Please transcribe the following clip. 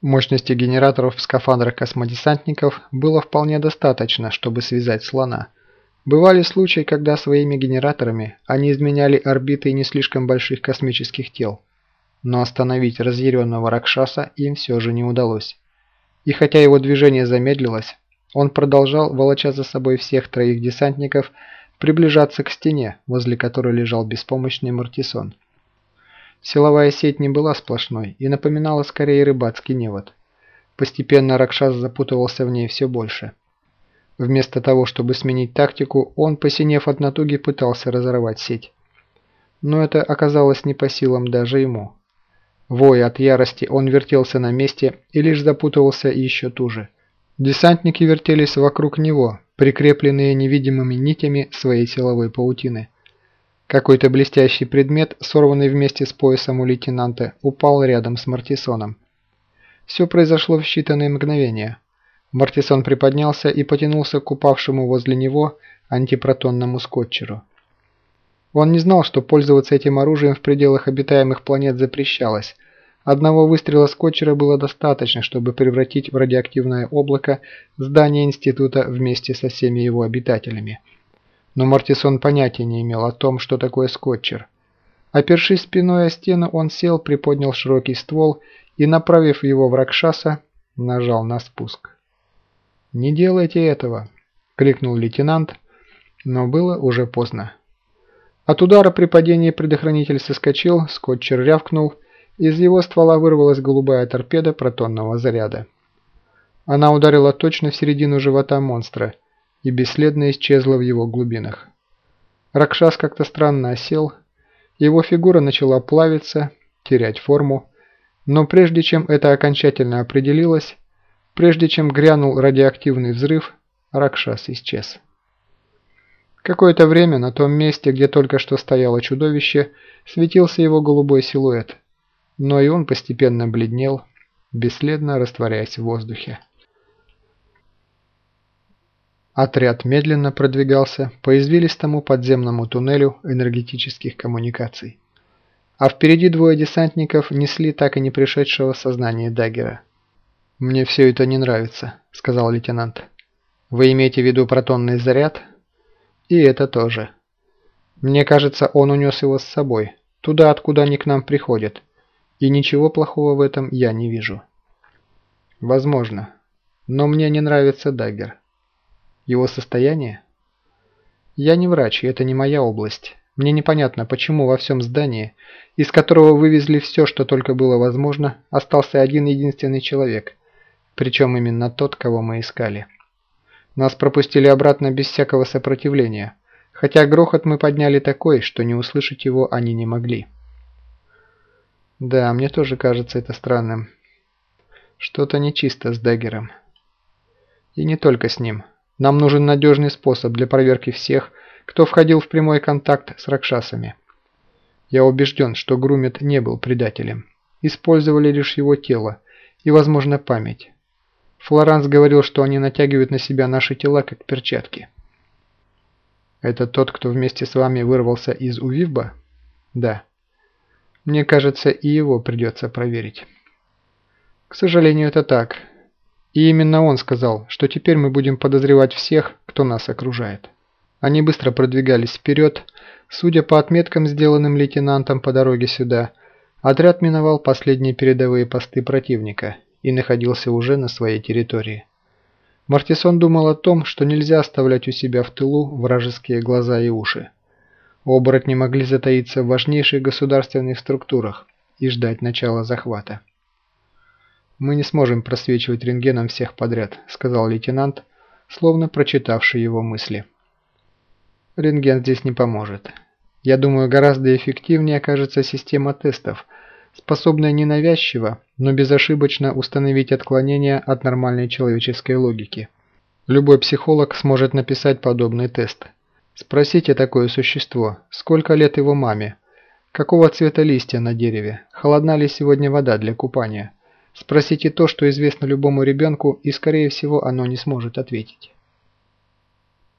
Мощности генераторов в скафандрах космодесантников было вполне достаточно, чтобы связать слона. Бывали случаи, когда своими генераторами они изменяли орбиты не слишком больших космических тел. Но остановить разъяренного Ракшаса им все же не удалось. И хотя его движение замедлилось, он продолжал, волоча за собой всех троих десантников, приближаться к стене, возле которой лежал беспомощный Мартисон. Силовая сеть не была сплошной и напоминала скорее рыбацкий невод. Постепенно Ракшас запутывался в ней все больше. Вместо того, чтобы сменить тактику, он, посинев от натуги, пытался разорвать сеть. Но это оказалось не по силам даже ему. Воя от ярости, он вертелся на месте и лишь запутывался еще туже. Десантники вертелись вокруг него, прикрепленные невидимыми нитями своей силовой паутины. Какой-то блестящий предмет, сорванный вместе с поясом у лейтенанта, упал рядом с Мартисоном. Все произошло в считанные мгновения. Мартисон приподнялся и потянулся к упавшему возле него антипротонному скотчеру. Он не знал, что пользоваться этим оружием в пределах обитаемых планет запрещалось. Одного выстрела скотчера было достаточно, чтобы превратить в радиоактивное облако здание института вместе со всеми его обитателями но Мартисон понятия не имел о том, что такое скотчер. Опершись спиной о стену, он сел, приподнял широкий ствол и, направив его в Ракшаса, нажал на спуск. «Не делайте этого!» – крикнул лейтенант, но было уже поздно. От удара при падении предохранитель соскочил, скотчер рявкнул, из его ствола вырвалась голубая торпеда протонного заряда. Она ударила точно в середину живота монстра – и бесследно исчезла в его глубинах. Ракшас как-то странно осел, его фигура начала плавиться, терять форму, но прежде чем это окончательно определилось, прежде чем грянул радиоактивный взрыв, Ракшас исчез. Какое-то время на том месте, где только что стояло чудовище, светился его голубой силуэт, но и он постепенно бледнел, бесследно растворяясь в воздухе. Отряд медленно продвигался по извилистому подземному туннелю энергетических коммуникаций. А впереди двое десантников несли так и не пришедшего сознания Даггера. «Мне все это не нравится», — сказал лейтенант. «Вы имеете в виду протонный заряд?» «И это тоже. Мне кажется, он унес его с собой, туда, откуда они к нам приходят, и ничего плохого в этом я не вижу». «Возможно. Но мне не нравится Даггер». Его состояние? Я не врач, и это не моя область. Мне непонятно, почему во всем здании, из которого вывезли все, что только было возможно, остался один единственный человек, причем именно тот, кого мы искали. Нас пропустили обратно без всякого сопротивления, хотя грохот мы подняли такой, что не услышать его они не могли. Да, мне тоже кажется это странным. Что-то нечисто с Даггером. И не только с ним. Нам нужен надежный способ для проверки всех, кто входил в прямой контакт с Ракшасами. Я убежден, что Грумит не был предателем. Использовали лишь его тело и, возможно, память. Флоранс говорил, что они натягивают на себя наши тела, как перчатки. Это тот, кто вместе с вами вырвался из Увивба? Да. Мне кажется, и его придется проверить. К сожалению, это так. И именно он сказал, что теперь мы будем подозревать всех, кто нас окружает. Они быстро продвигались вперед. Судя по отметкам, сделанным лейтенантом по дороге сюда, отряд миновал последние передовые посты противника и находился уже на своей территории. Мартисон думал о том, что нельзя оставлять у себя в тылу вражеские глаза и уши. Оборотни могли затаиться в важнейших государственных структурах и ждать начала захвата. «Мы не сможем просвечивать рентгеном всех подряд», – сказал лейтенант, словно прочитавший его мысли. «Рентген здесь не поможет. Я думаю, гораздо эффективнее окажется система тестов, способная ненавязчиво, но безошибочно установить отклонения от нормальной человеческой логики. Любой психолог сможет написать подобный тест. Спросите такое существо, сколько лет его маме, какого цвета листья на дереве, холодна ли сегодня вода для купания». Спросите то, что известно любому ребенку, и скорее всего оно не сможет ответить.